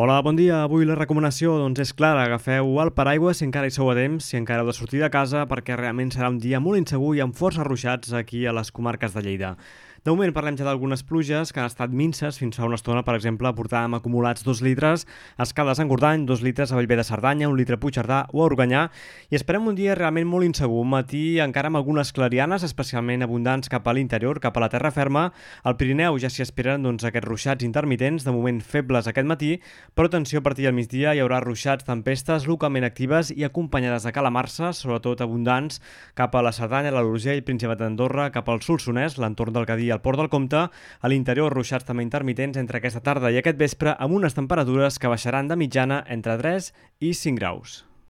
Hola, bon dia. Avui la recomanació doncs, és clara. Agafeu el paraigua si encara hi sou a temps, si encara heu de sortir de casa, perquè realment serà un dia molt insegur i amb forts arruixats aquí a les comarques de Lleida. De moment parlem ja d'algunes pluges que han estat minces fins fa una estona, per exemple, portàvem acumulats 2 litres a Escales en Gordany, 2 litres a Bellver de Cerdanya, un litre a Puigcerdà o a Organyà, i esperem un dia realment molt insegur, un matí encara amb algunes clarianes, especialment abundants cap a l'interior, cap a la terra ferma. Al Pirineu ja s'hi esperen doncs, aquests ruixats intermitents, de moment febles aquest matí, però atenció, a partir del migdia hi haurà ruixats, tempestes localment actives i acompanyades de calamarsa, sobretot abundants, cap a la Cerdanya, la l'Urgell, Principat d'Andorra, cap al Solsonès, l'entorn del Cadí al Port del Comte, a l'interior ruixats també intermitents entre aquesta tarda i aquest vespre amb unes temperatures que baixaran de mitjana entre 3 i 5 graus.